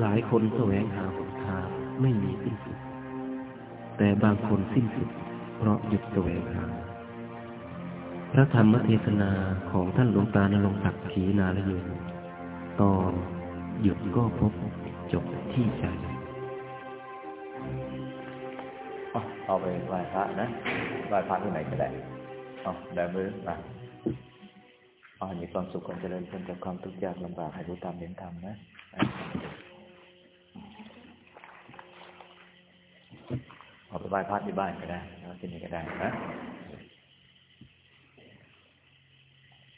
หลายคนแสวงหาหนทางไม่มีสิ้นสุด แต่บางคนสิ้นสุด เพราะหยุดแสวงหา พระธรรมเทศนาของท่านหลวงตานรงศักดิ์ขีนาลโยตอนหยุดก็พบจบที่ใจเอาเอาไปไหว้พระนะไหว้พระที่ไหนก็ได้เอาได้มือมาเอาให้มีความสุขความเจริญพ้นจากความทุกข์ยากลำบากให้รู้ตามเห็นธรรมนะเอา ไปไหว้พระที่บ้านก็ได้แล้วที่นี่ก็ได้นะ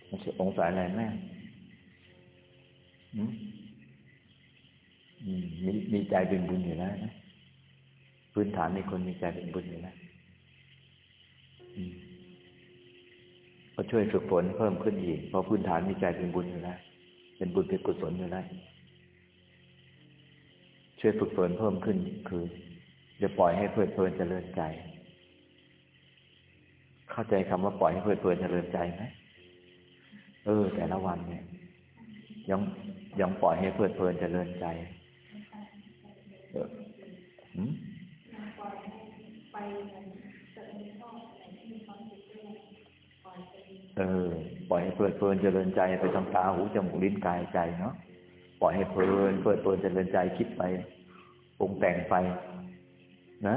มันชื่อองค์สายอะไรแม่มอืมมีมีใจเป็นบุญอยู่แล้วนะพื้นฐานในคนมีใจเป็นบุญอยู่แล้วอืมก็ช่วยฝึกฝนเพิ่มขึ้นอีกเพราะพื้นฐานมีใจเป็นบุญอยู่แล้วเป็นบุญเป็นกุศลอยู่แล้วช่วยฝึกฝนเพิ่มขึ้นคือ อย่าปล่อยให้เพลิดเพลินเจริญใจ เข้าใจคำว่าปล่อยให้เพลิดเพลินเจริญใจไหมเออ แต่ละวันเนี่ย ยังยังปล่อยให้เพลิดเพลินเจริญใจเออหืมเออ ปล่อยให้เพลิดเพลินเจริญใจไปทางตาหูจมูกลิ้นกายใจเนาะ ปล่อยให้เพลินเพลิดเพลินเจริญใจคิดไปปรุงแต่งไป นะ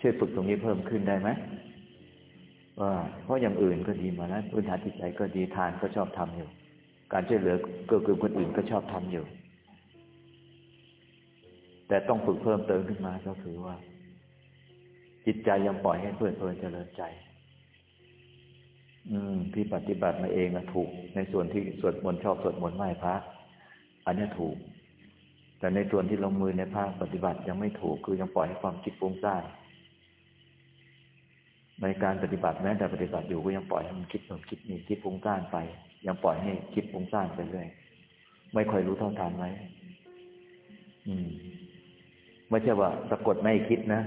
ช่วยฝึกตรงนี้เพิ่มขึ้นได้ไหมว่าเพราะอย่างอื่นก็ดีมาแล้วพื้นฐานจิตใจก็ดีทานก็ชอบทำอยู่ การช่วยเหลือเกื้อกูลคนอื่นก็ชอบทำอยู่ แต่ต้องฝึกเพิ่มเติมขึ้นมาก็คือว่า จิตใจยังปล่อยให้เพลิดเพลินเจริญใจ อืมที่ปฏิบัติมาเองอะถูก ในส่วนที่สวดมนต์ชอบสวดมนต์ไหว้พระอันนี้ถูก แต่ในส่วนที่ลงมือในภาคปฏิบัติยังไม่ถูกคือยังปล่อยให้ความคิดฟุ้งซ่านในการปฏิบัติแม้แต่ปฏิบัติอยู่ก็ยังปล่อยให้มันคิดโน่นคิดนี่คิดฟุ้งซ่านไป ยังปล่อยให้คิดฟุ้งซ่านไปเรื่อยไม่ค่อยรู้เท่าทันไว้อืมไม่ใช่ว่าสะกดไม่คิดนะ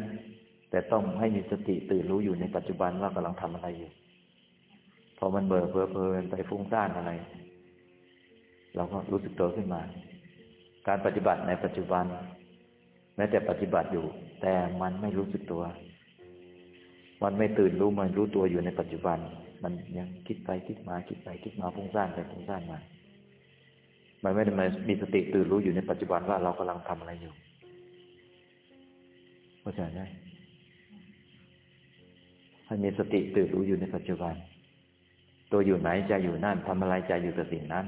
แต่ต้องให้มีสติตื่นรู้อยู่ในปัจจุบันว่ากำลังทำอะไรอยู่ พอมันเบลอเพลเพลินไปฟุ้งซ่านอะไร เราก็รู้สึกตัวขึ้นมา การปฏิบัติในปัจจุบัน แม้แต่ปฏิบัติอยู่ แต่มันไม่รู้สึกตัว มันไม่ตื่นรู้มันรู้ตัวอยู่ในปัจจุบัน มันยังคิดไปคิดมาคิดไปคิดมาฟุ้งซ่านไปฟุ้งซ่านมามันไม่ได้มามีสติตื่นรู้อยู่ในปัจจุบันว่าเรากำลังทำอะไรอยู่เข้าใจไหมให้มีสติตื่นรู้อยู่ในปัจจุบัน ตัวอยู่ไหนใจอยู่นั่นทำอะไรใจอยู่กับสิ่งนั้น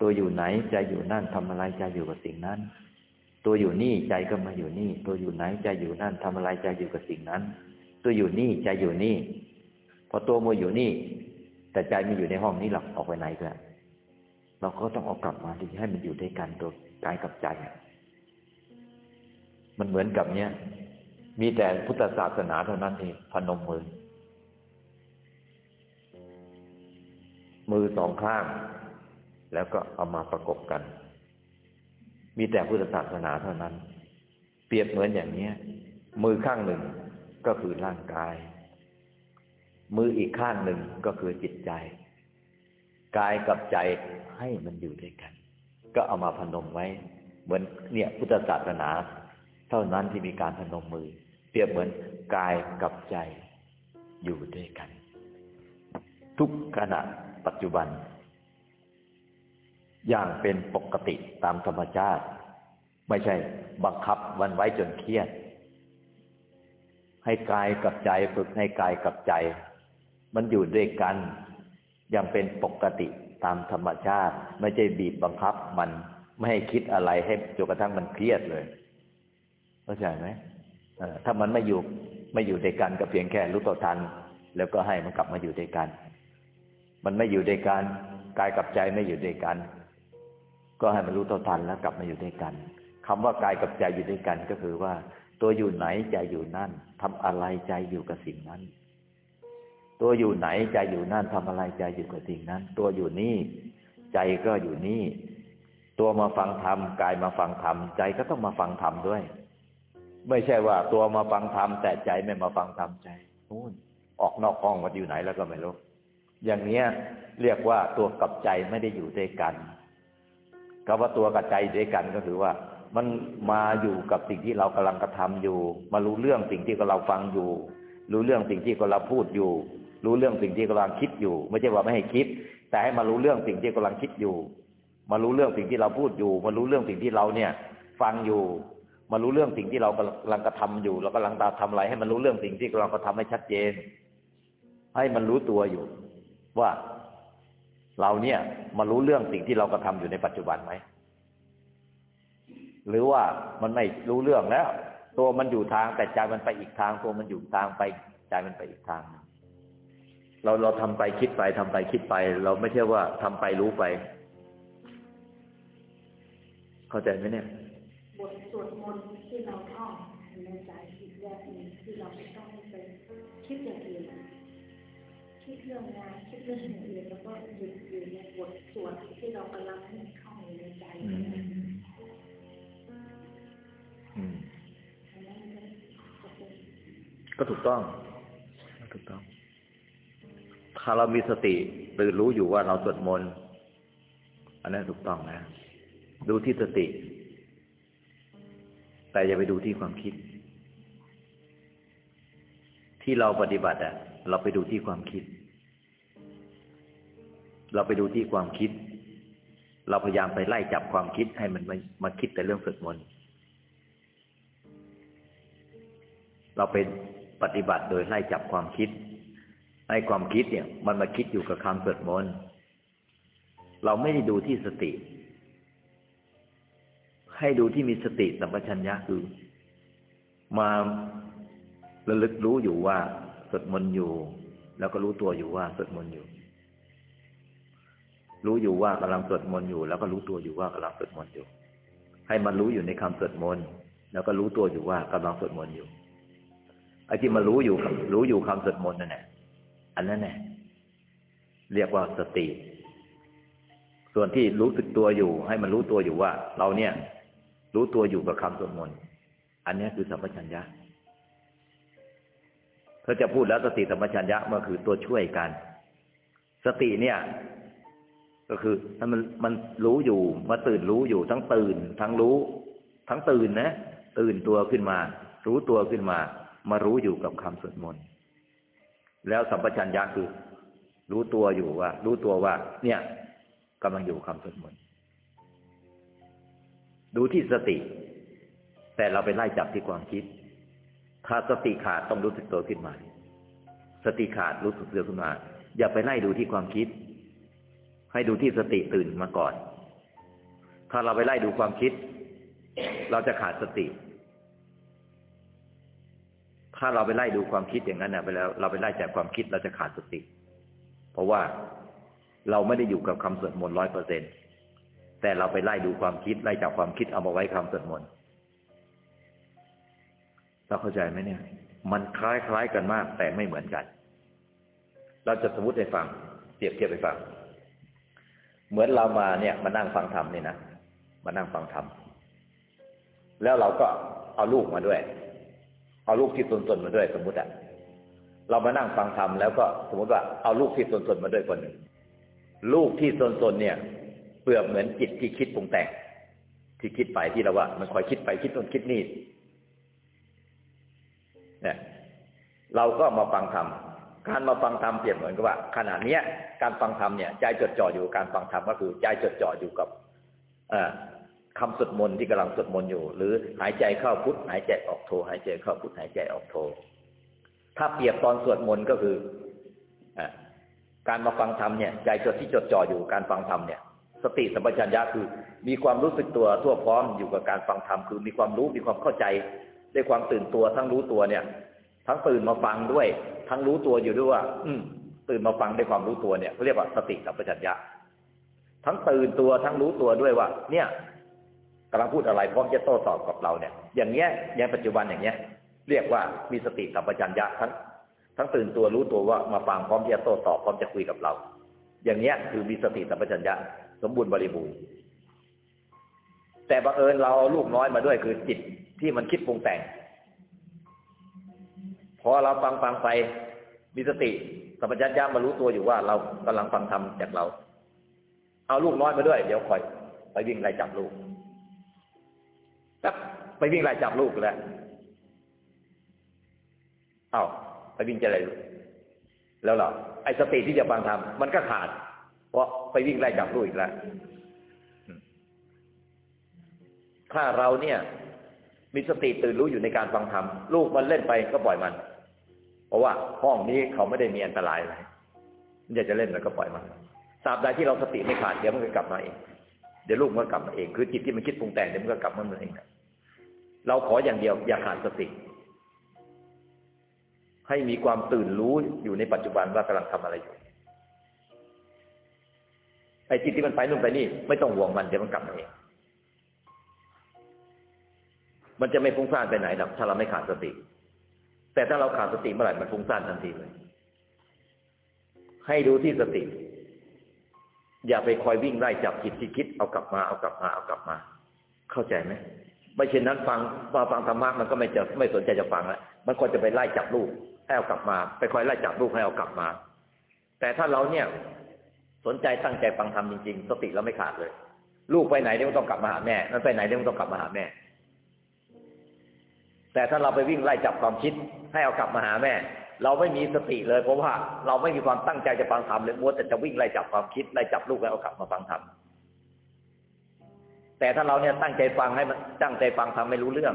ตัวอยู่ไหนใจอยู่นั่นทำอะไรใจอยู่กับสิ่งนั้น ตัวอยู่นี่ใจก็มาอยู่นี่ ตัวอยู่ไหนใจอยู่นั่นทำอะไรใจอยู่กับสิ่งนั้น ตัวอยู่นี่ใจอยู่นี่ พอตัวมัวอยู่นี่ แต่ใจมันอยู่ในห้องนี้หลักออกไปไหนกันเราก็ต้องเอากลับมาที่ให้มันอยู่ด้วยกันตัวกายกับใจ มันเหมือนกับเนี้ยมีแต่พุทธศาสนาเท่านั้นเองพนมมือ มือสองข้าง แล้วก็เอามาประกบกัน มีแต่พุทธศาสนาเท่านั้น เปรียบเหมือนอย่างเนี้ยมือข้างหนึ่งก็คือร่างกาย มืออีกข้างหนึ่งก็คือจิตใจ กายกับใจให้มันอยู่ด้วยกัน ก็เอามาพนมไว้ เหมือนเนี่ยพุทธศาสนา เท่านั้นที่มีการพนมมือ เปรียบเหมือนกายกับใจอยู่ด้วยกัน ทุกขณะปัจจุบัน อย่างเป็นปกติตามธรรมชาติ ไม่ใช่บังคับวันไว้จนเครียด ให้กายกับใจฝึกให้กายกับใจ มันอยู่ด้วยกัน อย่างเป็นปกติตามธรรมชาติ ไม่ใช่บีบบังคับมันไม่ให้คิดอะไรให้จนกระทั่งมันเครียดเลยเข้าใจไหมถ้ามันไม่อยู่ไม่อยู่ด้วยกันก็เพียงแค่รู้ต่อทัน แล้วก็ให้มันกลับมาอยู่ด้วยกัน มันไม่อยู่ด้วยกันกายกับใจไม่อยู่ด้วยกัน ก็ให้มันรู้ต่อทันแล้วกลับมาอยู่ด้วยกันคำว่ากายกับใจอยู่ด้วยกัน ก็คือว่า ตัวอยู่ไหนใจอยู่นั่นทำอะไรใจอยู่กับสิ่งนั้น ตัวอยู่ไหนใจอยู่นั่นทำอะไรใจอยู่กับสิ่งนั้น ตัวอยู่นี่ใจก็อยู่นี่ ตัวมาฟังธรรมกายมาฟังธรรมใจก็ต้องมาฟังธรรมด้วย ไม่ใช่ว่า ตัวมาฟังธรรมแต่ใจไม่มาฟังธรรมใจนู่นออกนอกห้องมาอยู่ไหนแล้วก็ไม่รู้อย่างเนี้ยเรียกว่าตัวกับใจไม่ได้อยู่ด้วยกัน คำว่าตัวกับใจด้วยกันก็คือว่า มันมาอยู่กับสิ่งที่เรากำลังกระทำอยู่ มารู้เรื่องสิ่งที่เราฟังอยู่ รู้เรื่องสิ่งที่เราพูดอยู่ รู้เรื่องสิ่งที่กำลังคิดอยู่ ไม่ใช่ว่าไม่ให้คิด แต่ให้มารู้เรื่องสิ่งที่กำลังคิดอยู่ มารู้เรื่องสิ่งที่เราพูดอยู่ มารู้เรื่องสิ่งที่เราเนี่ย ฟังอยู่ มารู้เรื่องสิ่งที่เรากำลังกระทำอยู่เรากำลังตาทำอะไร ให้มันรู้เรื่องสิ่งที่กำลังกระทำให้ชัดเจน ให้มันรู้ตัวอยู่ ว่า เราเนี่ยมารู้เรื่องสิ่งที่เรากระทำอยู่ในปัจจุบันไหม หรือว่ามันไม่รู้เรื่องแล้ว ตัวมันอยู่ทางแต่ใจมันไปอีกทาง ตัวมันอยู่ทางไปใจมันไปอีกทาง เราเราทำไปคิดไปทำไปคิดไป เราไม่ใช่ว่าทำไปรู้ไป เข้าใจไหมเนี่ยบทสวดมนต์ที่เราท่องในใจอีกแบบนึ่งที่เราไม่ต้องไปคิดอย่างอื่นคิดเรื่องงานคิดเรื่องอย่าง สวดที่เรากำลังท่องอยู่ในใจอืมอืมอันนั้นก็ถูกต้อง ถูกต้อง ถ้าเรามีสติตื่นรู้อยู่ว่าเราสวดมนต์ อันนั้นถูกต้องนะ ดูที่สติ แต่อย่าไปดูที่ความคิด ที่เราปฏิบัติอะเราไปดูที่ความคิด เราไปดูที่ความคิด เราพยายามไปไล่จับความคิดให้มันมามาคิดแต่เรื่องสวดมนต์เราเป็นปฏิบัติโดยไล่จับความคิด ให้ความคิดเนี่ย มันมาคิดอยู่กับคำสวดมนต์เราไม่ได้ดูที่สติ ให้ดูที่มีสติสัมปชัญญะคือ มาระลึกรู้อยู่ว่าสวดมนต์อยู่ แล้วก็รู้ตัวอยู่ว่าสวดมนต์อยู่ รู้อยู่ว่ากำลังสวดมนต์อยู่ แล้วก็รู้ตัวอยู่ว่ากำลังสวดมนต์อยู่ ให้มันรู้อยู่ในคำสวดมนต์แล้วก็รู้ตัวอยู่ว่ากำลังสวดมนต์อยู่ไอ้ที่มารู้อยู่รู้อยู่คำสวดมนต์นั่นแหละอันนั้นแหละเรียกว่าสติ ส่วนที่รู้สึกตัวอยู่ ให้มันรู้ตัวอยู่ว่า เราเนี่ย รู้ตัวอยู่กับคำสวดมนต์อันนี้คือสัมปชัญญะเขาจะพูดแล้วสติสัมปชัญญะมันคือตัวช่วยกัน สติเนี่ย ก็คือถ้ามันมันรู้อยู่มาตื่นรู้อยู่ทั้งตื่น ทั้งรู้ ทั้งตื่นนะ ตื่นตัวขึ้นมา รู้ตัวขึ้นมา มารู้อยู่กับคำสวดมนต์แล้วสัมปชัญญะคือ รู้ตัวอยู่ว่า รู้ตัวว่า เนี่ยกำลังอยู่คำสวดมนต์ดูที่สติ แต่เราไปไล่จับที่ความคิด ถ้าสติขาดต้องรู้สึกตัวขึ้นมา สติขาดรู้สึกตัวขึ้นมา อย่าไปไล่ดูที่ความคิด ให้ดูที่สติตื่นมาก่อน ถ้าเราไปไล่ดูความคิด เราจะขาดสติ ถ้าเราไปไล่ดูความคิดอย่างนั้นนะไปแล้วเราไปไล่จากความคิดเราจะขาดสติ เพราะว่าเราไม่ได้อยู่กับคำสวดมนต์ร้อยเปอร์เซ็นแต่เราไปไล่ดูความคิดไล่จากความคิดเอามาไว้คำสวดมนต์เราเข้าใจไหมเนี่ย มันคล้ายคล้ายกันมากแต่ไม่เหมือนกัน เราจะสมมติให้ฟังเปรียบเทียบให้ฟัง เหมือนเรามาเนี่ยมานั่งฟังธรรมนี่นะมานั่งฟังธรรมแล้วเราก็เอาลูกมาด้วย เอาลูกที่ตนๆมาด้วย สมมุติอะเรามานั่งฟังธรรมแล้วก็สมมติว่าเอาลูกที่ตนๆมาด้วยคนหนึ่งลูกที่ตนๆเนี่ย เปลือกเหมือนจิตที่คิดปรุงแต่งที่คิดไปที่เราว่า มันคอยคิดไปคิดตนคิดนี่เนี่ยเราก็มาฟังธรรม การมาฟังธรรมเปรียบเหมือนกับว่าขณะเนี้ย การฟังธรรมเนี่ยใจจดจ่ออยู่การฟังธรรมก็คือใจจดจ่ออยู่กับคำสวดมนต์ที่กำลังสวดมนต์อยู่ หรือหายใจเข้าพุทหายใจออกโทหายใจเข้าพุทหายใจออกโท ถ้าเปรียบตอนสวดมนต์ก็คืออการมาฟังธรรมเนี่ยใจจดที่จดจ่ออยู่การฟังธรรมเนี่ย สติสัมปชัญญะคือ มีความรู้สึกตัวทั่วพร้อมอยู่กับการฟังธรรมคือมีความรู้มีความเข้าใจด้วยความตื่นตัวทั้งรู้ตัวเนี่ย ทั้งตื่นมาฟังด้วย ทั้งรู้ตัวอยู่ด้วยว่า อืม ตื่นมาฟังด้วยความรู้ตัวเนี่ยเขาเรียกว่าสติสัมปชัญญะ ทั้งตื่นตัวทั้งรู้ตัวด้วยว่า เนี่ยกำลังพูดอะไรพร้อมจะโต้ตอบกับเราเนี่ย อย่างเงี้ยในปัจจุบันอย่างเงี้ย เรียกว่ามีสติสัมปชัญญะทั้ง ทั้งตื่นตัวรู้ตัวว่ามาฟังพร้อมจะโต้ตอบพร้อมจะคุยกับเรา อย่างเงี้ยคือมีสติสัมปชัญญะ สมบูรณ์บริบูรณ์แต่บังเอิญเราเอาลูกน้อยมาด้วยคือจิตที่มันคิดปรุงแต่ง เราฟังฟังไปมีสติสัมปชัญญะมารู้ตัวอยู่ว่าเรากำลังฟังธรรมจากเรา เอาลูกน้อยมาด้วย เดี๋ยวคอยไปวิ่งไล่จับลูกปั๊บไปวิ่งไล่จับลูกแล้วเอาไปวิ่งจะอะไรลูกแล้วหรอไอ้สติที่จะฟังทำมันก็ขาด เพราะไปวิ่งไล่จับลูกอีกแล้วถ้าเราเนี่ย มีสติตื่นรู้อยู่ในการฟังธรรมลูกมันเล่นไปก็ปล่อยมัน เพราะว่าห้องนี้เขาไม่ได้มีอันตรายอะไรมันอยากจะเล่นมันก็ปล่อยมันตราบใดที่เราสติไม่ขาดเดี๋ยวมันก็กลับมาเอง เดี๋ยวลูกมันกลับมาเอง คือจิตที่มันคิดปรุงแต่งเดี๋ยวมันก็กลับมาเองเราขออย่างเดียวอย่าขาดสติ ให้มีความตื่นรู้อยู่ในปัจจุบันว่ากำลังทำอะไรอยู่ไอ้จิตที่มันไปนู่นไปนี่ ไม่ต้องห่วงมันเดี๋ยวมันกลับมาเอง มันจะไม่ฟุ้งซ่านไปไหนหรอกถ้าเราไม่ขาดสติ แต่ถ้าเราขาดสติเมื่อไหร่มันฟุ้งซ่านทันทีเลย ให้ดูที่สติ อย่าไปคอยวิ่งไล่จับจิตที่คิดเอากลับมาเอากลับมาเอากลับมา เข้าใจไหมไม่เช่นนั้นฟังฟังฟังธรรมะมันก็ไม่จะไม่สนใจจะฟังแล้วมันก็จะไปไล่จับลูกให้เอากลับมา ไปคอยไล่จับลูกให้เอากลับมา แต่ถ้าเราเนี่ย สนใจตั้งใจฟังธรรมจริงๆ สติเราไม่ขาดเลย ลูกไปไหนเดี๋ยวต้องกลับมาหาแม่นั่นไปไหนเดี๋ยวต้องกลับมาหาแม่ แต่ถ้าเราไปวิ่งไล่จับความคิด ให้เอากลับมาหาแม่ เราไม่มีสติเลย เพราะว่าเราไม่มีความตั้งใจจะฟังธรรมเลยมัวแต่จะวิ่งไล่จับความคิดไล่จับลูกให้วเอากลับมาฟังธรรมแต่ถ้าเราเนี่ยตั้งใจฟังให้มันตั้งใจฟังทำไม่รู้เรื่อง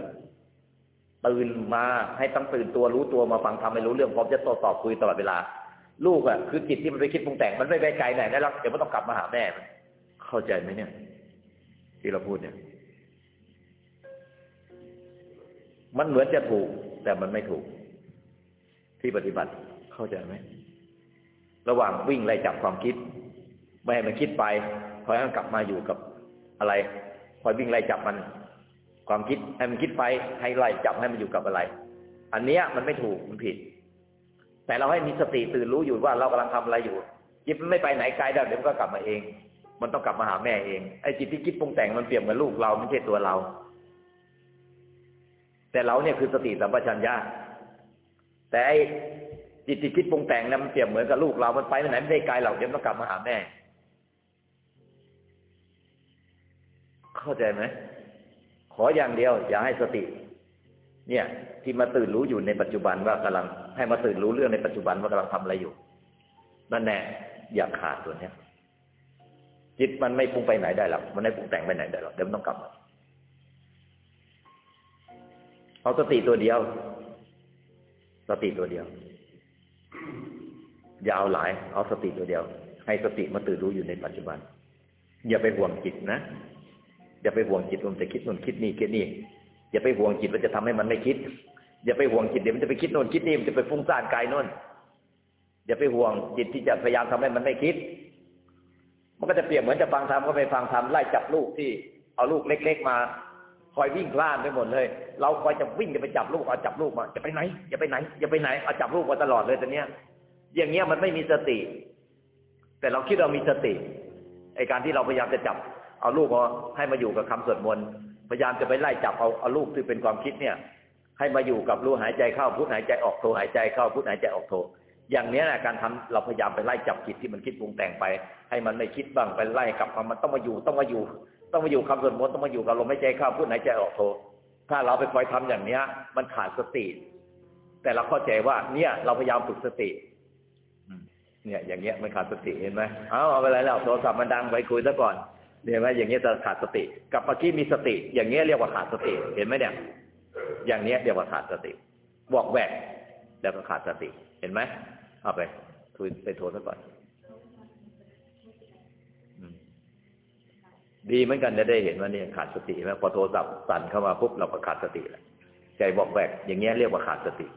ตื่นมาให้ต้องตื่นตัวรู้ตัวมาฟังทำไม่รู้เรื่องพร้อมจะโต้ตอบคุยตลอดเวลา ลูกอะคือจิตที่มันไปคิดปรุงแต่งมันไม่ไปไกลไหนแล้วเดี๋ยวมันต้องกลับมาหาแม่ เข้าใจไหมเนี่ย ที่เราพูดเนี่ย มันเหมือนจะถูก แต่มันไม่ถูก ที่ปฏิบัติเข้าใจไหมระหว่างวิ่งไล่จับความคิด ไม่ให้มันคิดไปคอยให้มันกลับมาอยู่กับอะไรคอยวิ่งไล่จับมัน ความคิดให้มันคิดไปให้ไล่จับให้มันอยู่กับอะไร อันเนี้ยมันไม่ถูกมันผิด แต่เราให้มีสติตื่นรู้อยู่ว่าเรากำลังทำอะไรอยู่จิตมันไม่ไปไหนไกลเดี๋ยวมันก็กลับมาเอง มันต้องกลับมาหาแม่เองไอ้จิตที่คิดปรุงแต่งมันเปรียบเหมือนลูกเราไม่ใช่ตัวเรา แต่เราเนี่ยคือสติสัมปชัญญะแต่ไอ้จิตที่คิดปรุงแต่งนั้นมันเปรียบเหมือนกับลูกเรา มันไปไหนไม่ได้ไกลหรอกเดี๋ยวต้องกลับมาหาแม่ เข้าใจไหมขออย่างเดียว อย่าให้สติ เนี่ย ที่มาตื่นรู้อยู่ในปัจจุบันว่ากำลัง ให้มาตื่นรู้เรื่องในปัจจุบันว่ากำลังทำอะไรอยู่นั่นแน่อย่าขาดตัวเนี้ยจิตมันไม่ปรุงไปไหนได้หรอกมันไม่ปรุงแต่งไปไหนได้หรอกเดี๋ยวมันต้องกลับมา เอาสติตัวเดียว สติตัวเดียว อย่าเอาหลาย เอาสติตัวเดียว ให้สติมาตื่นรู้อยู่ในปัจจุบัน อย่าไปห่วงจิตนะ อย่าไปห่วงจิตมันจะคิดนู่นคิดนี่คิดนี่ อย่าไปห่วงจิตมันจะทำให้มันไม่คิด อย่าไปห่วงจิตเดี๋ยวมันจะไปคิดโน่นคิดนี่มันจะไปฟุ้งซ่านกายโน่นอย่าไปห่วงจิตที่จะพยายามทำให้มันไม่คิด มันก็จะเปรียบเหมือนจะฟังธรรมก็ไปฟังธรรมไล่จับลูกที่เอาลูกเล็ก ๆ มา คอยวิ่งพลาดไปหมดเลย เราคอยจะวิ่งจะไปจับลูกเอาจับลูกมาจะไปไหนจะไปไหนจะไปไหนเอาจับลูกมาตลอดเลยตอนเนี้ย อย่างเงี้ยมันไม่มีสติ แต่เราคิดเรามีสติไอการที่เราพยายามจะจับ เอาลูกมาให้มาอยู่กับคำสวดมนต์พยายามจะไปไล่จับเอาเอาลูกที่เป็นความคิดเนี่ย ให้มาอยู่กับรู้หายใจเข้าพุทหายใจออกโทหายใจเข้าพุทหายใจออกโทอย่างนี้นะการทำเราพยายามไปไล่จับจิตที่มันคิดปรุงแต่งไป ให้มันไม่คิดบ้างไปไล่กลับมามันต้องมาอยู่ต้องมาอยู่ ต้องมาอยู่คำสวดมนต์ต้องมาอยู่กับลมหายใจเข้าพูดหายใจออกโทถ้าเราไปคอยทำอย่างเนี้ย มันขาดสติ แต่เราเข้าใจว่า เนี่ย เราพยายามฝึกสติเนี่ย อย่างเงี้ยมันขาดสติเห็นไหมเอาเอาไปไรแล้วโทรศัพท์มันดังไปคุยซะก่อนเห็นไหมอย่างเงี้ยจะขาดสติ กับเมื่อกี้มีสติ อย่างเงี้ยเรียกว่าขาดสติเห็นไหมเนี่ย อย่างเนี้ยเรียกว่าขาดสติบอกแวกแล้วก็ขาดสติ เห็นไหมเอาไปคุยไปโทรซะก่อน ดีเหมือนกันจะได้เห็นว่านี่ขาดสติไหมพอโทรศัพท์สั่นเข้ามาปุ๊บเราก็ขาดสติแหล้วใจบอกแวกอย่างเงี้ยเรียกว่าขาดสติ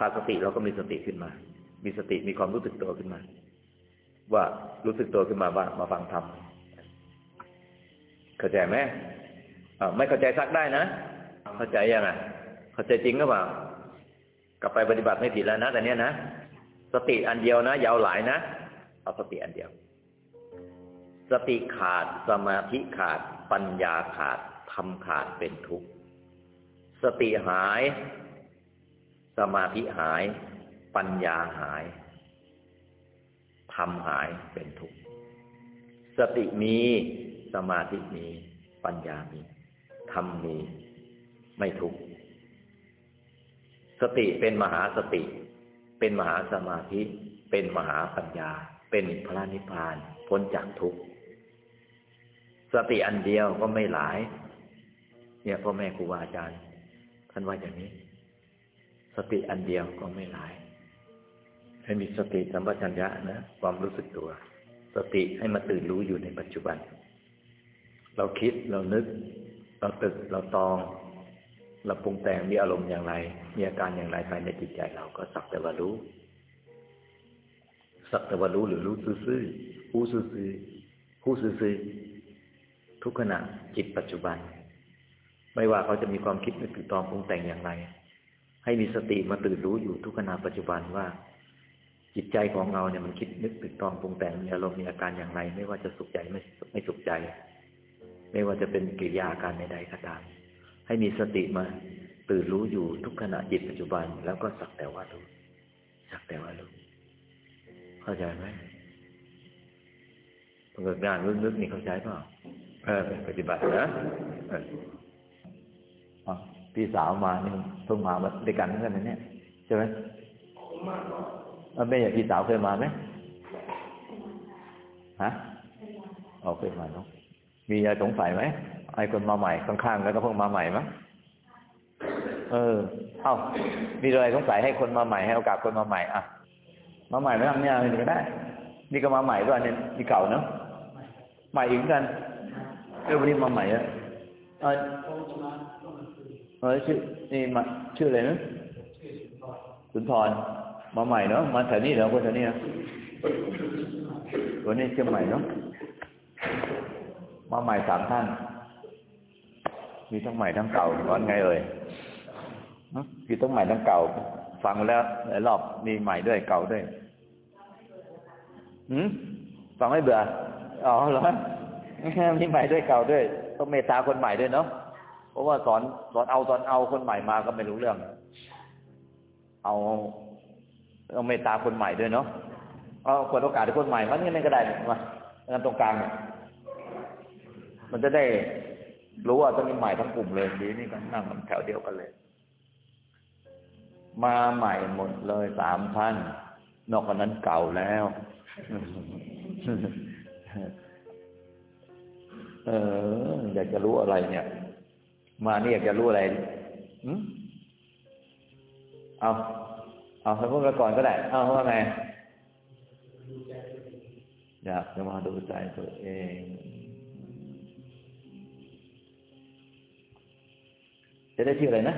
ขาดสติเราก็มีสติขึ้นมา มีสติมีความรู้สึกตัวขึ้นมา ว่ารู้สึกตัวขึ้นมาว่ามาฟังธรรมเข้าใจไหมไม่เข้าใจซักได้นะเข้าใจยังไงเข้าใจจริงหรือเปล่ากลับไปปฏิบัติไม่ผิดแล้วนะแต่เนี้ยนะสติอันเดียวนะยาวหลายนะเอาสติอันเดียว สติขาดสมาธิขาด ปัญญาขาดทำขาดเป็นทุกข์ สติหาย สมาธิหาย ปัญญาหายทำหายเป็นทุกข์ สติมีสมาธิมีปัญญามีธรรมมี ไม่ทุกข์ สติเป็นมหาสติ เป็นมหาสมาธิ เป็นมหาปัญญา เป็นพระนิพพานพ้นจากทุกข์ สติอันเดียวก็ไม่หลาย เนี่ยพ่อแม่ครูบาอาจารย์ ท่านว่าอย่างนี้ สติอันเดียวก็ไม่หลาย ให้มีสติสัมปชัญญะนะความรู้สึกตัว สติให้มาตื่นรู้อยู่ในปัจจุบัน เราคิดเรานึก เราตึกเราตองเราปรุงแต่งมีอารมณ์อย่างไร มีอาการอย่างไรภายในจิตใจเราก็สักแต่ว่ารู้สักแต่ว่ารู้หรือรู้ซื่อๆรู้ซื่อๆรู้ซื่อๆ ทุกขณะจิตปัจจุบัน ไม่ว่าเขาจะมีความคิดนึกตึกตองปรุงแต่งอย่างไร ให้มีสติมาตื่นรู้อยู่ทุกขณะปัจจุบันว่า จิตใจของเราเนี่ยมันคิดนึกตึกตองปรุงแต่งมีอารมณ์มีอาการอย่างไร ไม่ว่าจะสุขใจไม่ไม่สุขใจ ไม่ว่าจะเป็นกิริยาการใดๆก็ตาม ให้มีสติมาตื่นรู้อยู่ทุกขณะจิตปัจจุบัน แล้วก็สักแต่ว่ารู้สักแต่ว่ารู้เข้าใจไหมปฏิบัติงานลึกๆนี่เข้าใจเปล่า เออปฏิบัตินะเออพี่สาวมานี่เพิ่งมาด้วยกันเพื่อนเนี่ยใช่ไหมไม่ใช่พี่สาวเคยมาไหมฮะอ๋อเคยมาเนาะมีอะไรสงสัยไหมไอ้คนมาใหม่ข้างๆแล้วก็เพิ่งมาใหม่มั้งเออ เอ้ามีอะไรสงสัยให้คนมาใหม่ให้โอกาสคนมาใหม่อะมาใหม่ไม่ทำเนี่ยก็ได้ นี่ก็มาใหม่ด้วยเนี่ยนี่เก่าเนาะใหม่อีกกัน เออวันนี้มาใหม่อะเออเออชื่อนี่มาชื่ออะไรนะสุนทรมาใหม่เนาะมาแถวนี้เหรอคนแถวนี้นะวันนี้เชียงใหม่เนาะมาใหม่สามท่าน มีทั้งใหม่ทั้งเก่าร้อนไงเอ่ยมีทั้งใหม่ทั้งเก่า ฟังแล้วหลายรอบมีใหม่ด้วยเก่าด้วยหืมฟังไม่เบื่ออ๋อเหรอ มีใหม่ด้วยเก่าด้วย ต้องเมตตาคนใหม่ด้วยเนาะเพราะว่าสอนสอนเอาตอนเอาคนใหม่มาก็ไม่รู้เรื่อง เอาต้องเมตตาคนใหม่ด้วยเนาะเอาเปิดโอกาสให้คนใหม่มันนี่ไม่ก็ได้มางั้นตรงกลางมันจะได้รู้ว่าต้องมีใหม่ทั้งกลุ่มเลยดีนี่ก็นั่งแถวเดียวกันเลย มาใหม่หมดเลยสามท่านนอกจากนั้นเก่าแล้ว เออ อยากจะรู้อะไรเนี่ย มานี่อยากจะรู้อะไรอืมเอาเอาให้พูดไปก่อนก็ได้ เอาว่าไงอยากจะมาดูใจตัวเองจะได้ชื่ออะไรนะ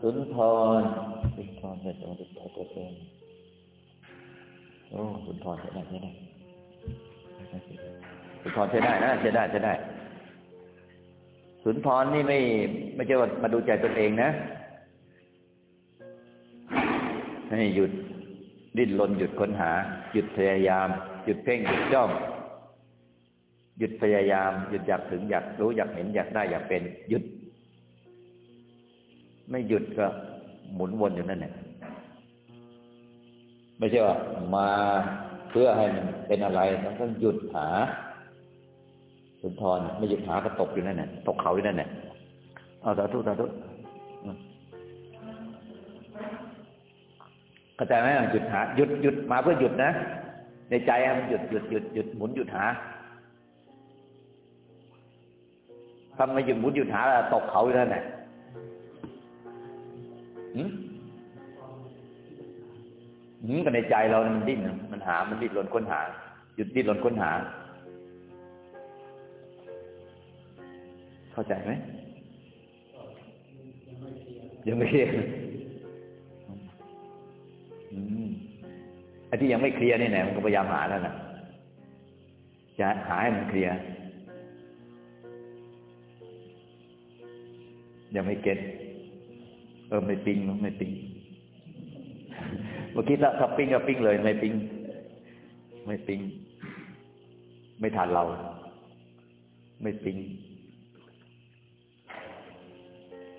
สุนทรสุนทรเนี่ยจะมาดูใจตัวเองโอ้สุนทรใช้ได้ใช้ได้ สุนทรใช้ได้นะใช้ได้ใช้ได้ สุนทรนี่ไม่ไม่ใช่ว่ามาดูใจตนเองนะให้หยุดดิ้นรนหยุดค้นหา หยุดพยายาม หยุดเพ่งหยุดจ้องหยุดพยายาม หยุดอยากถึงอยากรู้อยากเห็นอยากได้อยากเป็น หยุด ไม่หยุดก็หมุนวนอยู่นั่นแหละไม่ใช่ว่ามาเพื่อให้มันเป็นอะไรแล้วก็หยุดหา สุนทรไม่หยุดหาก็ตกอยู่นั่นแหละตกเขาอยู่นั่นแหละเอาสาธุสาธุเข้าใจไหมหยุดหาหยุดหยุดมาเพื่อหยุดนะในใจมันหยุดหยุดหยุดหยุดหมุนหยุดหาทำไมหยุดหมุนหยุดหาตกเขาอยู่นั่นแหละหืมหืมก็ในใจเรา มันดิ้นมันหา มันดิ้นรนค้นหา หยุดดิ้นรนค้นหา เข้าใจไหมยังไม่เคลียร์ไอ้ที่ยังไม่เคลียร์นี่แหละมันก็พยายามหาแล้วนะจะหาให้มันเคลียร์ยังไม่เก็ตเออไม่ปิงไม่ปิงเมื่อกี้ถ้าปิ้งก็ปิ้งเลยไม่ปิ้งไม่ปิ้งไม่ทานเรา ไม่ปิ้ง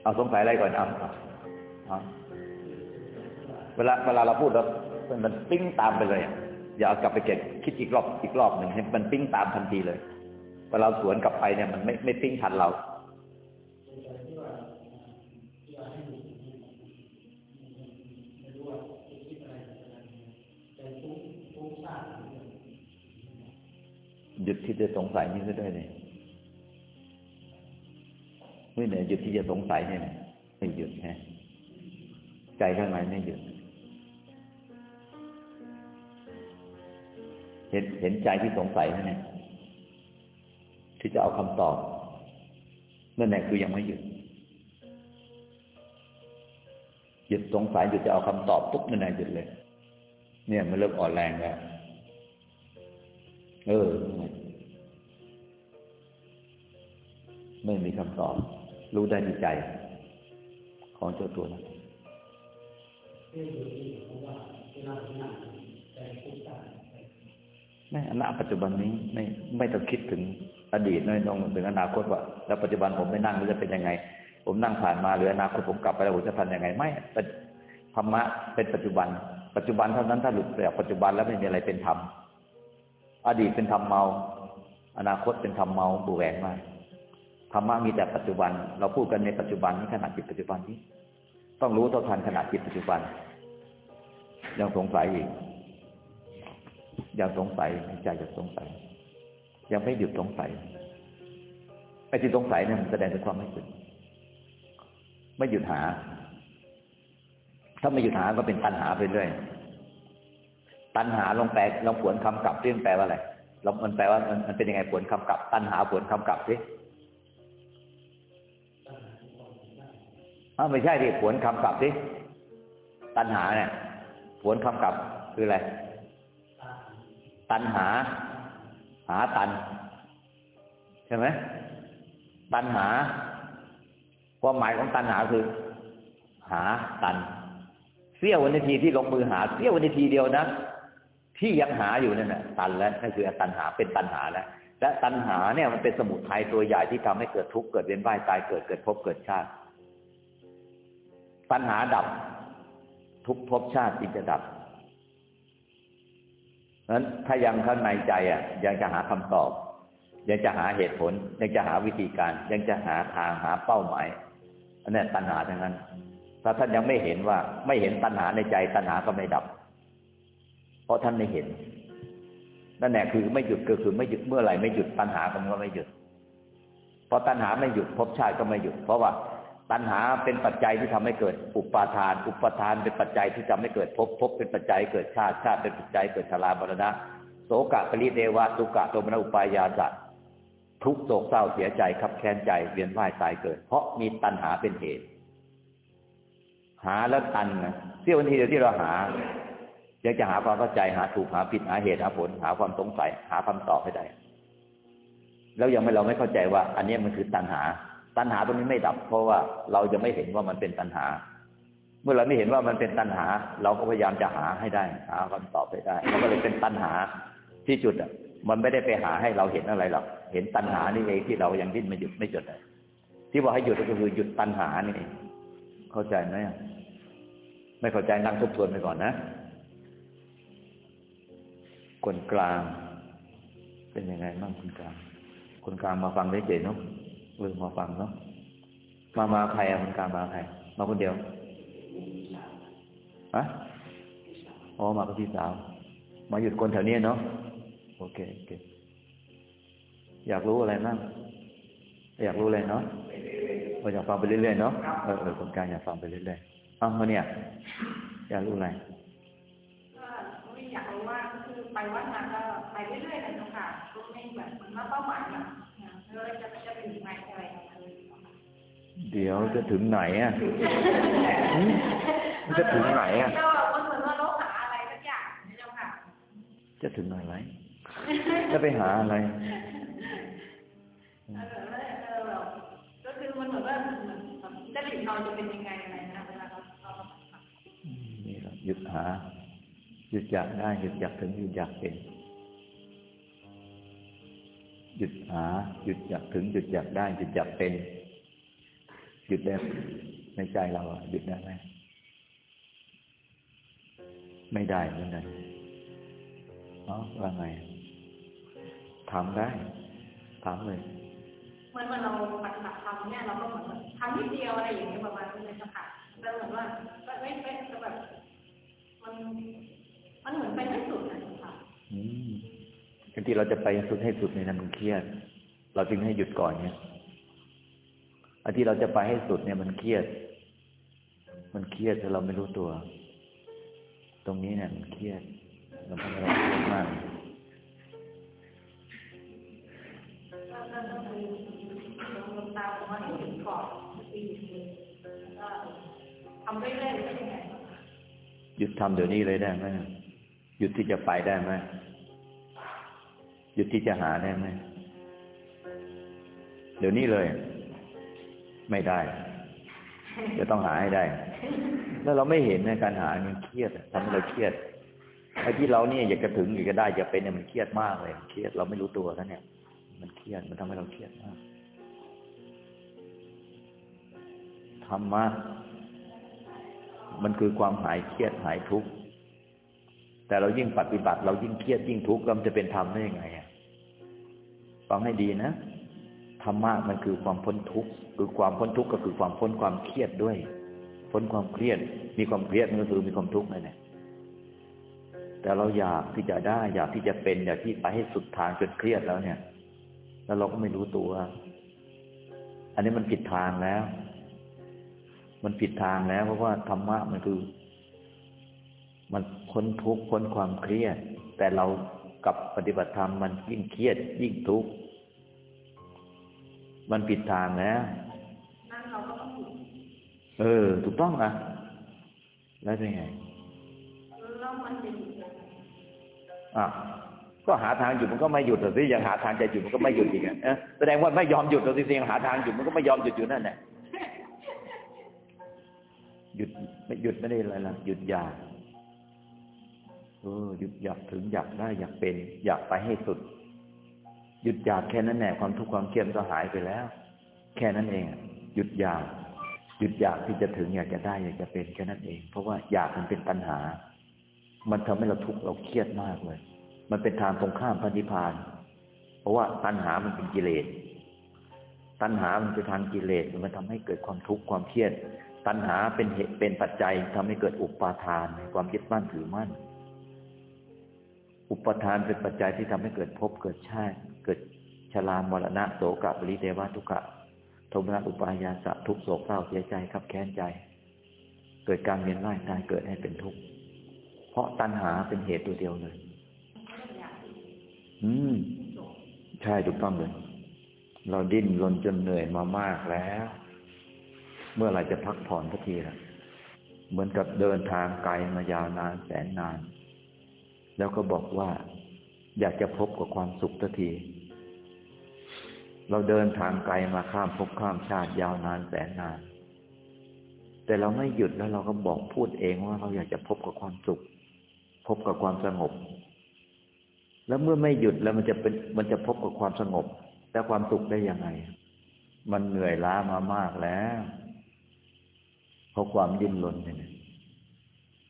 เอาสงสัยอะไรก่อนเอาเอาเวลาเวลาเราพูดแล้วมันปิ้งตามไปเลยอย่าเอากลับไปเก็บคิดอีกรอบอีกรอบหนึ่งให้มันปิ้งตามทันทีเลยพอเราสวนกลับไปเนี่ยมันไม่ไม่ปิ้งทันเราหยุดที่จะสงสัยนี่ก็ได้เลย ไม่เนี่ยหยุดที่จะสงสัยเนี่ยไม่หยุดแค่ใจข้างในไม่หยุด เห็นเห็นใจที่สงสัยนั่นเองที่จะเอาคำตอบนั่นแหละคือยังไม่หยุดหยุดสงสัยหยุดจะเอาคำตอบปุ๊บนั่นแหละหยุดเลย เนี่ยมันเริ่มอ่อนแรงแล้วเออไม่มีคำตอบ รู้ได้ในใจ ของเจ้าตัวนั้นไม่ณปัจจุบันนี้ไม่ไม่ต้องคิดถึงอดีตน้อยลงถึงอนาคตว่าแล้วปัจจุบันผมไม่นั่งแล้วจะเป็นยังไง ผมนั่งผ่านมาหรืออนาคตผมกลับไปแล้วผมจะทันยังไง ไม่ธรรมะเป็นปัจจุบัน ปัจจุบันเท่านั้นถ้าหลุดจากปัจจุบันแล้วไม่มีอะไรเป็นธรรมอดีตเป็นธรรมเมา อนาคตเป็นธรรมเมาบูแหวงมาก ธรรมะมีแต่ปัจจุบัน เราพูดกันในปัจจุบันนี้ขณะจิตปัจจุบันนี้ ต้องรู้เท่าทันขณะจิตปัจจุบัน ยังสงสัยอีก ยังสงสัยใจยังสงสัย ยังไม่หยุดสงสัยไอ้ที่สงสัยเนี่ยมันแสดงถึงความไม่หยุดไม่หยุดหา ถ้าไม่หยุดหาก็เป็นตัณหาไปเรื่อยตัณหาลองแปลลองผวนคำกลับเรื่องแปลว่าอะไรเรามันแปลว่ามันเป็นยังไงผวนคำกลับ ตัณหาผวนคำกลับสิ อ้าไม่ใช่ดิผวนคำกลับสิตัณหาเนี่ยผวนคำกลับคืออะไร ตัณหา หาตัน ใช่ไหมตัณหาความหมายของตัณหาคือ หาตันเสี้ยววินาทีที่ลงมือหาเสี้ยววินาทีเดียวนะที่ยังหาอยู่นั่นแหละตันแล้วนั่นคือตัณหาเป็นตัณหาแล้วและตัณหาเนี่ยมันเป็นสมุทัยตัวใหญ่ที่ทำให้เกิดทุกข์เกิดเวียนว่ายตายเกิดเกิดภพเกิดชาติ ตัณหาดับ ทุกภพชาติจึงจะดับนั้นถ้ายังข้างในใจอะ ยังจะหาคำตอบ ยังจะหาเหตุผล ยังจะหาวิธีการ ยังจะหาทางหาเป้าหมายอันนี้ตัณหาทั้งนั้น ถ้าท่านยังไม่เห็นว่า ไม่เห็นตัณหาในใจ ตัณหาก็ไม่ดับ เพราะท่านไม่เห็นนั่นแหละคือไม่หยุดก็คือไม่หยุดเมื่อไหร่ไม่หยุดตัณหาก็ไม่หยุดพอตัณหาไม่หยุดภพชาติก็ไม่หยุด เพราะว่า ตัณหาเป็นปัจจัยที่ทำให้เกิดอุปาทาน อุปาทานเป็นปัจจัยที่ทำให้เกิดภพภพเป็นปัจจัยเกิดชาติชาติเป็นปัจจัยเกิดชราบรณะโสกะปริเดวะตุกะโทมนอุปายาสัตทุกโศกเศร้าเสียใจขับแค้นใจเวียนว่ายตายเกิด เพราะมีตัณหาเป็นเหตุ หาแล้วตันนะเสี้ยววันทีเดียวที่เราหาอยากจะหาความเข้าใจหาถูกหาผิดหาเหตุหาผล หาความสงสัยหาคำตอบให้ได้ แล้วยังไม่เราไม่เข้าใจว่า อันนี้มันคือตัณหา ตัณหาตรงนี้ไม่ดับ เพราะว่าเราจะไม่เห็นว่ามันเป็นตัณหา เมื่อเราไม่เห็นว่ามันเป็นตัณหา เราก็พยายามจะหาให้ได้ หาคำตอบให้ได้มันก็เลยเป็นตัณหาที่จุดอะ มันไม่ได้ไปหาให้เราเห็นอะไรหรอกเห็นตัณหานี่เองที่เรายังดิ้นไม่หยุดไม่หยุดเลยที่ว่าให้หยุดก็คือหยุดตัณหานี่เองเข้าใจไหมไม่เข้าใจนั่งทบทวนไปก่อนนะคนกลาง เป็นยังไงบ้างคนกลาง คนกลางมาฟังได้เจเนาะ เออมาฟังเนาะมามาใครอะคนกลางมาใครมาคนเดียวฮะอ๋อมากับพี่สาว มาหยุดคนแถวนี้เนาะโอเคโอเคอยากรู้อะไรบ้างอยากรู้อะไรเนาะอยากฟังไปเรื่อยๆเนาะเออเออคนกลางอยากฟังไปเรื่อยๆอ้าวเนี่ย อยากรู้อะไรก็ไม่อยากรู้ว่าคือไปวัดมาก็ไปเรื่อยๆเลยนะคะก็ไม่แบบมันว่าเป้าหมายอะ เดี๋ยวจะถึงไหนอะมันจะถึงไหนอะก็มันเหมือนว่าเราหาอะไรสักอย่างนี่เจ้าค่ะจะถึงอะไร จะไปหาอะไรเออเออแบบก็คือมันเหมือนว่าเหมือนจะถึงเราจะเป็นยังไงอะไรนะเวลาเราเรานี่แหละหยุดหาหยุดอยากได้หยุดอยากถึงหยุดอยากเป็น หยุดหา หยุดอยากถึง หยุดอยากได้ หยุดอยากเป็น หยุดได้ในใจเราอะหยุดได้ไหมไม่ได้เหมือนกันเนาะว่าไงทำได้ถามเลยเหมือนว่าเราปฏิบัติธรรมเนี่ยเราก็เหมือนทำนิดเดียวอะไรอย่างเงี้ยประมาณนี้เลยสักค่ะแต่เหมือนว่าไม่ไม่ไม่แบบมันมันเหมือนไปไม่สุดนะค่ะอืมบางทีเราจะไปสุดให้สุดในนั้นมันเครียด เราจึงให้หยุดก่อนเนี่ยอันที่เราจะไปให้สุดเนี่ยมันเครียด มันเครียดถ้าเราไม่รู้ตัว ตรงนี้เนี่ยมันเครียดเราทำให้เราเครียดมากก็ก็คือลงตาประมาณให้ถึงก่อนปีนึงก็ทำเรื่อยๆหรือยังไงหยุดทำเดี๋ยวนี้เลยได้ไหมหยุดที่จะไปได้ไหม หยุดที่จะหาได้ไหมเดี๋ยวนี้เลย ไม่ได้ จะต้องหาให้ได้ แล้วเราไม่เห็นในการหามันเครียดทำให้เราเครียดไอ้ที่เราเนี่ยอยากจะถึงอยากจะได้อยากเป็นเนี่ยมันเครียดมากเลยมันเครียดเราไม่รู้ตัวแล้วเนี่ย มันเครียดมันทำให้เราเครียดมากธรรมะมันคือความหายเครียดหายทุกข์แต่เรายิ่งปฏิบัติ เรายิ่งเครียดยิ่งทุกข์แล้วมันจะเป็นธรรมได้ยังไงอะ ฟังให้ดีนะธรรมะมันคือความพ้นทุกข์คือความพ้นทุกข์ก็คือความพ้นความเครียดด้วย พ้นความเครียด มีความเครียดมันก็คือมีความทุกข์นั่นแหละแต่เราอยากที่จะได้ อยากที่จะเป็นอยากที่ไปให้สุดทางจนเครียดแล้วเนี่ย แล้วเราก็ไม่รู้ตัว อันนี้มันผิดทางแล้ว มันผิดทางแล้วเพราะว่าธรรมะมันคือ มันพ้นทุกข์พ้นความเครียด แต่เรากับปฏิบัติธรรมมันยิ่งเครียด ยิ่งทุกข์ มันผิดทางแล้วนั่นเราก็ต้องอยู่เออ ถูกต้องอะ แล้วเป็นไงแล้วมันจะอยู่ยังไงอะก็หาทางหยุดมันก็ไม่หยุดหรอกสิยังหาทางจะหยุดมันก็ไม่หยุดอีกอะเอ๊ะแสดงว่าไม่ยอมหยุดหรอกสิยังหาทางหยุดมันก็ไม่ยอมหยุดอยู่นั่นแหละหยุดไม่หยุดไม่ได้อะไรล่ะหยุดอยากเออหยุดอยากถึงอยากได้อยากเป็น อยากไปให้สุด หยุดอยากแค่นั้นแหละความทุกข์ความเครียดมันก็หายไปแล้ว แค่นั้นเอง หยุดอยากหยุดอยากที่จะถึงอยากจะได้อยากจะเป็นแค่นั้นเอง เพราะว่าอยากมันเป็นปัญหา มันทำให้เราทุกข์เราเครียดมากเลย มันเป็นทางตรงข้ามพระนิพานเพราะว่าตัณหามันเป็นกิเลสตัณหามันเป็นทางกิเลสมันทำให้เกิดความทุกข์ความเครียด ตัณหาเป็นเหตุเป็นปัจจัยทำให้เกิดอุปาทานความยึดมั่นถือมั่น อุปทานเป็นปัจจัยที่ทำให้เกิดภพเกิดชาติ เกิดชรามรณะโสกปริเทวะทุกขะโทมนัสอุปายาสะทุกโศกเศร้าเสียใจครับแค้นใจ เกิดการเวียนว่ายตายเกิดให้เป็นทุกข์เพราะตัณหาเป็นเหตุตัวเดียวเลย อืม ใช่ถูกต้องเลย เราดิ้นรนจนเหนื่อยมามากแล้ว เมื่อไหรจะพักผ่อนสักทีล่ะ เหมือนกับเดินทางไกลมายาวนานแสนนาน แล้วก็บอกว่า อยากจะพบกับความสุขสักที เราเดินทางไกลมาข้ามภพข้ามชาติยาวนานแสนนาน แต่เราไม่หยุดแล้วเราก็บอกพูดเองว่าเราอยากจะพบกับความสุข พบกับความสงบ แล้วเมื่อไม่หยุดแล้วมันจะเป็นมันจะพบกับความสงบแต่ความสุขได้ยังไง มันเหนื่อยล้ามามากแล้วเพราะความดิ้นรนเนี่ย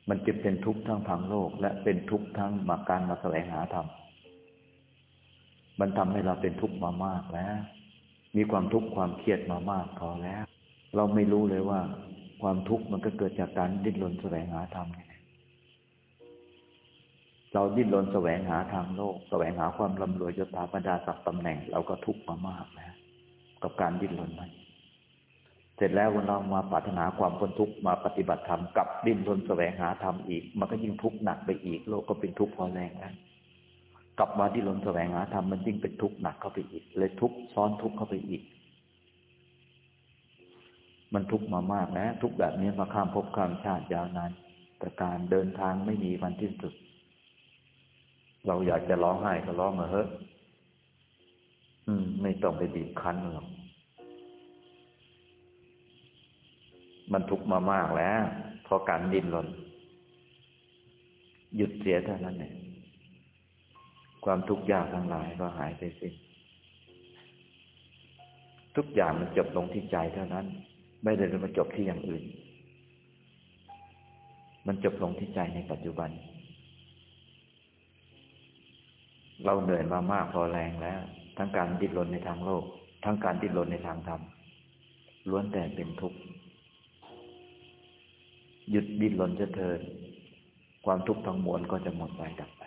มันจะเป็นทุกข์ทั้งทางโลก และเป็นทุกข์ทั้งมาการมาแสวงหาธรรม มันทำให้เราเป็นทุกข์มามากแล้ว มีความทุกข์ความเครียดมามากพอแล้ว เราไม่รู้เลยว่า ความทุกข์มันก็เกิดจากการดิ้นรนแสวงหาธรรมเราดิ้นรนแสวงหาทางโลก แสวงหาความร่ำรวยยศถาบรรดาศักดิ์ตำแหน่ง เราก็ทุกข์มามากแล้วกับการดิ้นรนนั้น เสร็จแล้ววันเรามาปรารถนาความพ้นทุกข์มาปฏิบัติธรรมกับดิ้นรนแสวงหาธรรมอีก มันก็ยิ่งทุกข์หนักไปอีก โลกก็เป็นทุกข์พอแรงแล้วกลับมาดิ้นรนแสวงหาธรรมมันยิ่งเป็นทุกข์หนักเข้าไปอีก เลยทุกข์ซ้อนทุกข์เข้าไปอีก มันทุกข์มามากนะ ทุกข์แบบนี้มาข้ามภพข้ามชาติยาวนานแต่การเดินทางไม่มีวันที่สุด เราอยากจะร้องไห้ก็ร้องมาเถอะอืม ไม่ต้องไปบีบคั้นหรอก มันทุกข์มามากแล้วเพราะการดิ้นรนหยุดเสียเท่านั้นเองความทุกข์ยากทั้งหลายก็หายไปสิ้นทุกอย่างมันจบลงที่ใจเท่านั้น ไม่ได้มาจบที่อย่างอื่น มันจบลงที่ใจในปัจจุบัน เราเหนื่อยมามากพอแรงแล้ว ทั้งการดิ้นรนในทางโลก ทั้งการดิ้นรนในทางธรรมล้วนแต่เป็นทุกข์ หยุดดิ้นรนจะเถิดความทุกข์ทั้งมวลก็จะหมดไปดับไป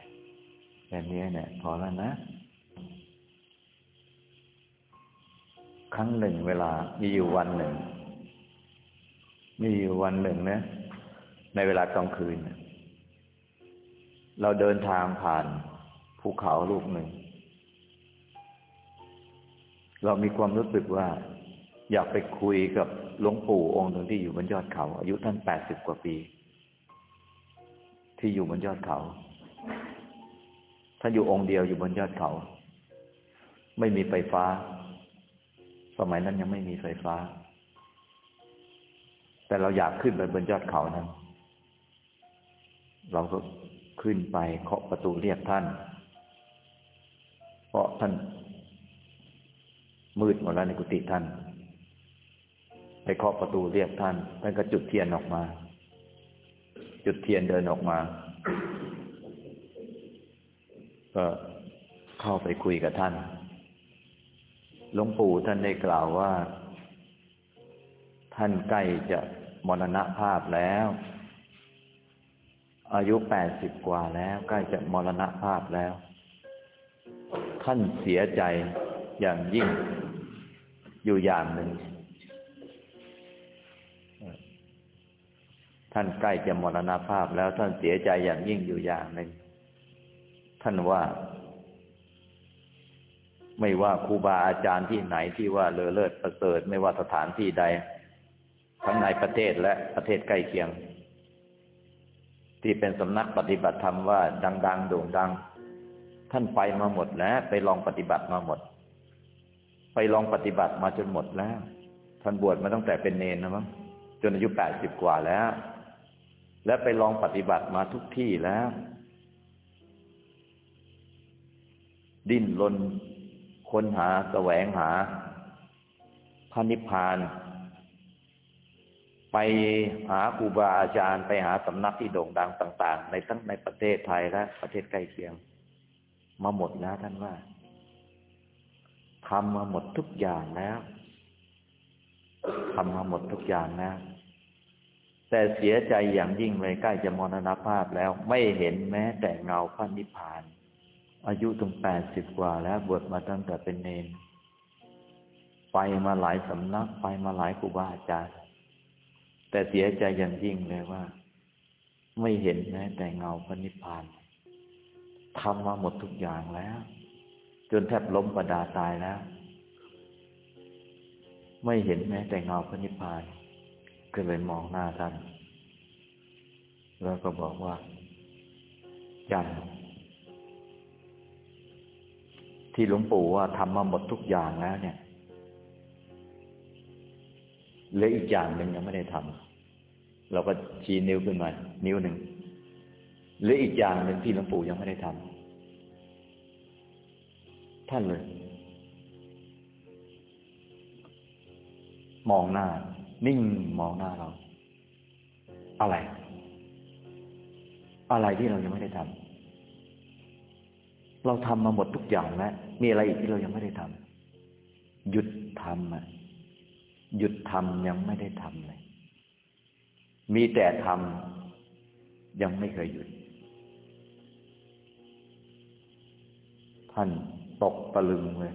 แบบนี้เนี่ยพอแล้วนะ ครั้งหนึ่งเวลามีอยู่วันหนึ่ง มีอยู่วันหนึ่งนะในเวลากลางคืน เราเดินทางผ่านภูเขาลูกหนึ่ง เรามีความรู้สึกว่า อยากไปคุยกับ หลวงปู่องค์หนึ่งที่อยู่บนยอดเขา อายุท่านแปดสิบกว่าปี ที่อยู่บนยอดเขาท่านอยู่องค์เดียวอยู่บนยอดเขา ไม่มีไฟฟ้า สมัยนั้นยังไม่มีไฟฟ้า แต่เราอยากขึ้นไปบนยอดเขานั้นเราก็ขึ้นไปเคาะประตูเรียกท่าน เพราะท่านมืดหมดแล้วในกุฏิท่าน ไปเคาะประตูเรียกท่านท่านก็จุดเทียนออกมา จุดเทียนเดินออกมา ก็เข้าไปคุยกับท่านหลวงปู่ท่านได้กล่าวว่า ท่านใกล้จะมรณภาพแล้ว อายุแปดสิบกว่าแล้ว ใกล้จะมรณภาพแล้ว ท่านเสียใจอย่างยิ่งอยู่อย่างหนึ่ง ท่านใกล้จะมรณภาพแล้วท่านเสียใจอย่างยิ่งอยู่อย่างหนึ่งท่านว่า ไม่ว่าครูบาอาจารย์ที่ไหนที่ว่าเลอเลิศประเสริฐไม่ว่าสถานที่ใด ทั้งในประเทศและประเทศใกล้เคียง ที่เป็นสำนักปฏิบัติธรรมว่า ดัง ๆ โด่งดัง ท่านไปมาหมดแล้ว ไปลองปฏิบัติมาหมด ไปลองปฏิบัติมาจนหมดแล้ว ท่านบวชมาตั้งแต่เป็นเนนนะมั้งจนอายุแปดสิบกว่าแล้ว และไปลองปฏิบัติมาทุกที่แล้ว ดิ้นรนค้นหาแสวงหาพระนิพพาน ไปหาครูบาอาจารย์ ไปหาสำนักที่โด่งดังต่าง ๆ ในทั้งในประเทศไทยและประเทศใกล้เคียง มาหมดแล้วท่านว่าทำมาหมดทุกอย่างแล้วทำมาหมดทุกอย่างแล้ว แต่เสียใจอย่างยิ่งเลยใกล้จะมรณภาพแล้ว ไม่เห็นแม้แต่เงาพระนิพพาน อายุถึงแปดสิบกว่าแล้วบวชมาตั้งแต่เป็นเนน ไปมาหลายสำนักไปมาหลายครูบาอาจารย์ แต่เสียใจอย่างยิ่งเลยว่า ไม่เห็นแม้แต่เงาพระนิพพานทำมาหมดทุกอย่างแล้ว จนแทบล้มประดาตายแล้ว ไม่เห็นแม้แต่เงาพระนิพพาน ก็เลยมองหน้าท่าน แล้วก็บอกว่ายันที่หลวงปู่ว่าทำมาหมดทุกอย่างแล้วเนี่ยเหลืออีกอย่างหนึ่งยังไม่ได้ทำเราก็ชี้นิ้วขึ้นมา นิ้วหนึ่งเหลืออีกอย่างหนึ่งที่หลวงปู่ยังไม่ได้ทำท่านเลย มองหน้า นิ่งมองหน้าเรา อะไร อะไรที่เรายังไม่ได้ทำเราทำมาหมดทุกอย่างแล้วมีอะไรอีกที่เรายังไม่ได้ทำหยุดทำอะหยุดทำยังไม่ได้ทำเลย มีแต่ทำยังไม่เคยหยุด ท่านตกตะลึงเลย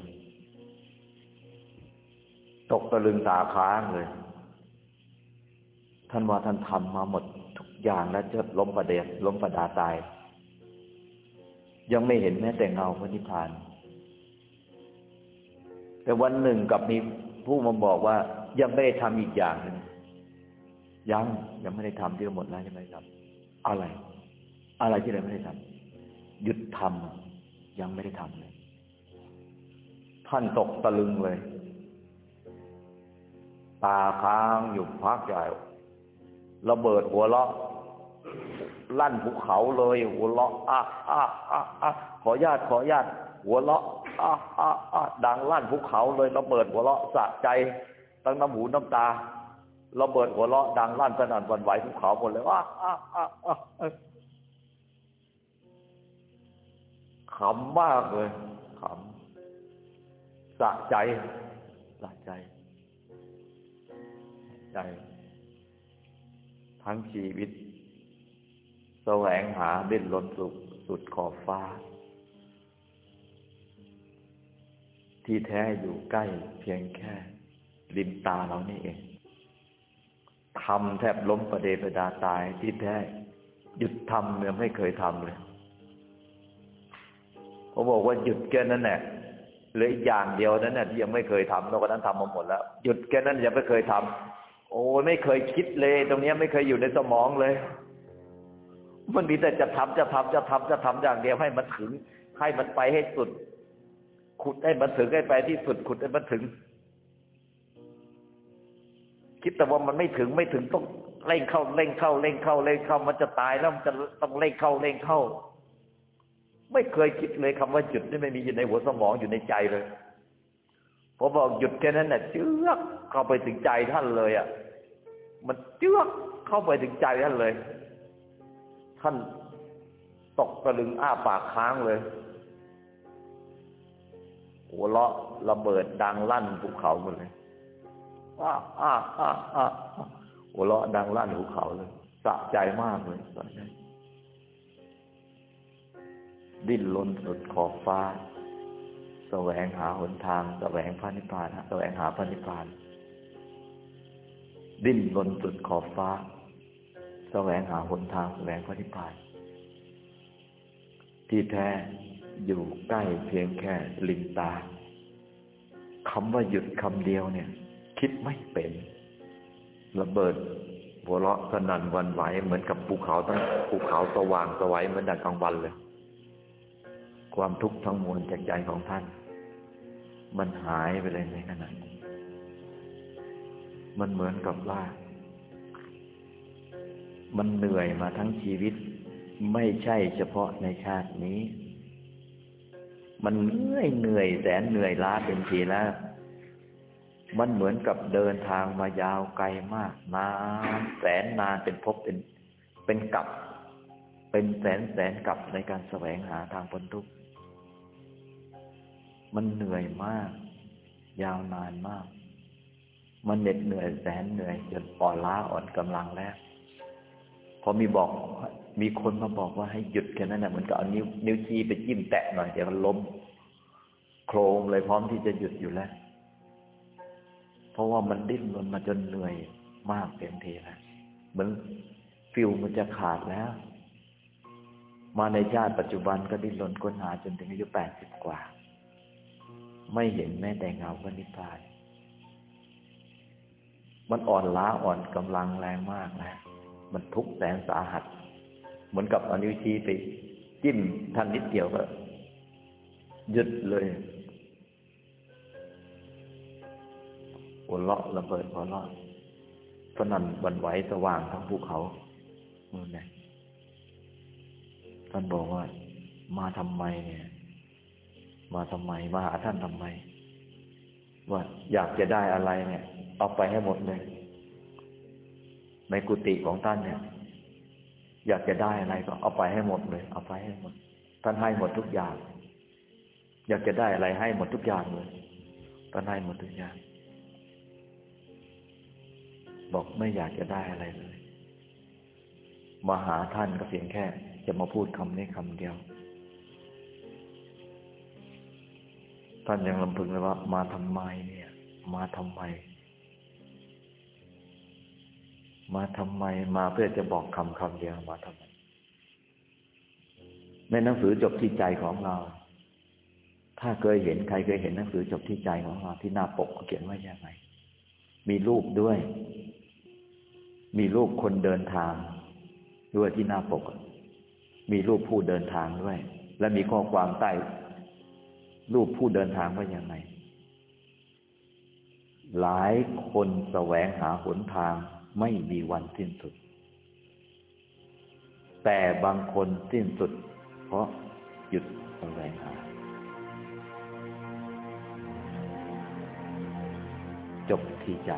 ตกตะลึงตาค้างเลย ท่านว่าท่านทำมาหมดทุกอย่างแล้วจะล้มประเดชล้มประดาตาย ยังไม่เห็นแม้แต่เงาพระนิพพาน แต่วันหนึ่งกับมีผู้มาบอกว่ายังไม่ได้ทำอีกอย่างหนึ่งยังยังไม่ได้ทำที่หมดแล้วใช่ไหมครับ อะไร อะไรที่เราไม่ได้ทำหยุดทำยังไม่ได้ทำเลย ท่านตกตะลึงเลยตาค้างอยู่พักใหญ่ ระเบิดหัวเราะลั่นภูเขาเลย หัวเราะอะอะอะอะขอญาตขอญาตหัวเราะอะอะอะดังลั่นภูเขาเลยระเบิดหัวเราะสะใจตั้งน้ำหูน้ำตาระเบิดหัวเราะดังลั่นสนั่นวันไหวภูเขาหมดเลยว่าอะอะอะขำมากเลยขำสะใจสะใจใจ ทั้งชีวิต แสวงหาดิ้นรนสุขสุดขอบฟ้า ที่แท้อยู่ใกล้เพียงแค่ริมตาเรานี่เองทำแทบล้มประเดประดาตายที่แท้หยุดทำเนี่ยไม่เคยทำเลยเขาบอกว่าหยุดแค่นั้นแหละเหลืออีกอย่างเดียวนั้นน่ะที่ยังไม่เคยทำนอกจากนั้นทำมาหมดแล้ว หยุดแค่นั้นยังไม่เคยทำ โอ้ไม่เคยคิดเลย ตรงนี้ไม่เคยอยู่ในสมองเลย มันมีแต่จะทำจะทำจะทำจะทำอย่างเดียวให้มันถึง ให้มันไปให้สุด ขุดให้มันถึงให้ไปที่สุด ขุดให้มันถึง คิดแต่ว่ามันไม่ถึงไม่ถึงต้องเร่งเข้าเร่งเข้าเร่งเข้าเร่งเข้า มันจะตายแล้วมันจะต้องเร่งเข้าเร่งเข้า ไม่เคยคิดเลยคำว่าหยุดนี่ไม่มีอยู่ในหัวสมองอยู่ในใจเลย พอบอกหยุดแค่นั้นน่ะเจือกเข้าไปถึงใจท่านเลยอะมันเจือกเข้าไปถึงใจท่านเลย ท่านตกตะลึงอ้าปากค้างเลยหัวเราะระเบิดดังลั่นภูเขาหมดเลยอ้าอ้าอ้าอ้าหัวเราะดังลั่นภูเขาเลยสะใจมากเลยสะใจดิ้นรนสุดขอบฟ้า แสวงหาหนทางแสวงพระนิพพานแสวงหาพระนิพพาน ดิ้นรนสุดขอบฟ้า แสวงหาหนทางแสวงพระนิพพาน ที่แท้อยู่ใกล้เพียงแค่ลิมตาคำว่าหยุดคำเดียวเนี่ย คิดไม่เป็นระเบิดหัวเราะสนั่นวันไหวเหมือนกับภูเขาทั้งภูเขาสว่างสวัยเหมือนดังกลางวันเลย ความทุกข์ทั้งมวลจากใจของท่าน มันหายไปเลยในขณะนั้นมันเหมือนกับว่า มันเหนื่อยมาทั้งชีวิต ไม่ใช่เฉพาะในชาตินี้ มันเหนื่อยเหนื่อยแสนเหนื่อยล้าเป็นทีแล้ว มันเหมือนกับเดินทางมายาวไกลมากนานแสนนานเป็นภพเป็นเป็นกับ เป็นแสนแสนกับในการแสวงหาทางพ้นทุกข์ มันเหนื่อยมาก ยาวนานมาก มันเหน็ดเหนื่อยแสนเหนื่อยจนอ่อนล้าอ่อนกำลังแล้ว พอมีบอก มีคนมาบอกว่าให้หยุดแค่นั้นนะเหมือนกับเอานิ้วนิ้วชี้ไปจิ้มแตะหน่อยเดี๋ยวมันล้ม โครมเลยพร้อมที่จะหยุดอยู่แล้ว เพราะว่ามันดิ้นรนมาจนเหนื่อยมากเต็มทีแล้วเหมือนฟิวมันจะขาดแล้ว มาในชาติปัจจุบันก็ดิ้นรนค้นหาจนถึงอายุแปดสิบกว่า ไม่เห็นแม้แต่เงาพระนิพพาน มันอ่อนล้าอ่อนกำลังแรงมากแล้วมันทุกข์แสนสาหัส เหมือนกับอนิวชีไปจิ้มท่านนิดเดียวก็หยุดเลยหัวเราะระเบิดหัวเราะสนั่นวันไหวสว่างทั้งภูเขานู่นไงท่านบอกว่า มาทำไมเนี่ย มาทำไม มาหาท่านทำไม ว่าอยากจะได้อะไรเนี่ย เอาไปให้หมดเลย ในกุฏิของท่านเนี่ย อยากจะได้อะไรก็เอาไปให้หมดเลย เอาไปให้หมด ท่านให้หมดทุกอย่าง อยากจะได้อะไรให้หมดทุกอย่างเลยท่านให้หมดทุกอย่าง บอกไม่อยากจะได้อะไรเลย มาหาท่านก็เพียงแค่ จะมาพูดคำนี้คำเดียว ท่านยังลำพึงเลยว่า มาทำไมเนี่ย มาทำไม มาทำไมมาเพื่อจะบอกคำคำเดียวมาทำไม ในหนังสือจบที่ใจของเรา ถ้าเคยเห็นใครเคยเห็นหนังสือจบที่ใจของเราที่หน้าปกเขาเขียนว่าอย่างไรมีรูปด้วย มีรูปคนเดินทาง ด้วยที่หน้าปก มีรูปผู้เดินทางด้วย และมีข้อความใต้ รูปผู้เดินทางว่าอย่างไรหลายคนแสวงหาหนทางไม่มีวันสิ้นสุด แต่บางคนสิ้นสุด เพราะหยุดแสวงหา จบที่ใจ